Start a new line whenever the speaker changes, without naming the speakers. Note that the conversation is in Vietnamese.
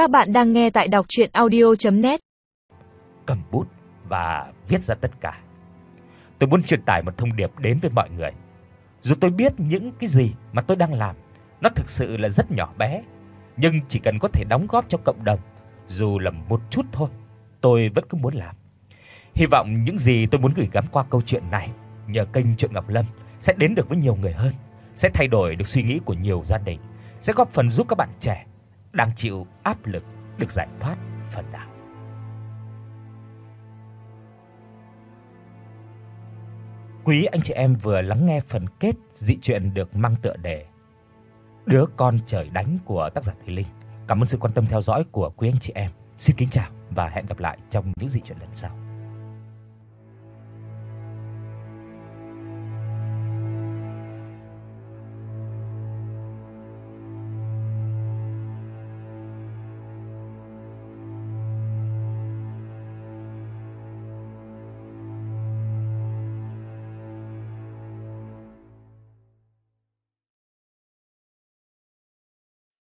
Các bạn đang nghe tại đọc audio net
Cầm bút và viết ra tất cả. Tôi muốn truyền tải một thông điệp đến với mọi người. Dù tôi biết những cái gì mà tôi đang làm nó thực sự là rất nhỏ bé, nhưng chỉ cần có thể đóng góp cho cộng đồng, dù là một chút thôi, tôi vẫn cứ muốn làm. Hy vọng những gì tôi muốn gửi gắm qua câu chuyện này nhờ kênh Truyện Ngọc Lâm sẽ đến được với nhiều người hơn, sẽ thay đổi được suy nghĩ của nhiều gia đình, sẽ góp phần giúp các bạn trẻ đang chịu áp lực được giải thoát phần nào. Quý anh chị em vừa lắng nghe phần kết dị truyện được mang tựa đề Đứa con trời đánh của tác giả Thùy Linh. Cảm ơn sự quan tâm theo dõi của quý anh chị em. Xin kính chào và hẹn gặp lại trong những dị truyện lần sau.